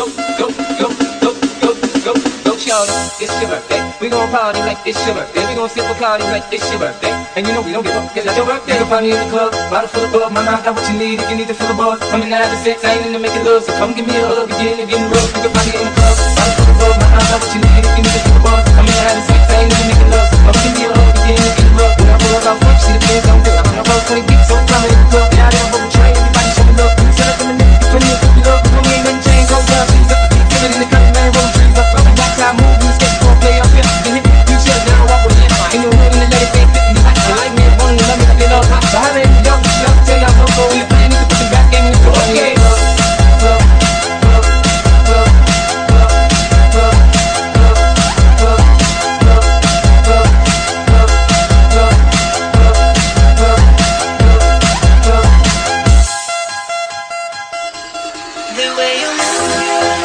go, go, go, go, go, go, go, shorty. It's your birthday. We gon' party like it's your birthday. We gon' sip Bacardi like it's your birthday. And you know we don't give up, cause your birthday. You me in the club, bottle full of bug. My mind got what you need if you need to fill the buzz. In the having sex, I ain't into making love. So come give me a hug, again, getting rough. You can find me in the club, bottle full of bug. My mind got what you need the way you move.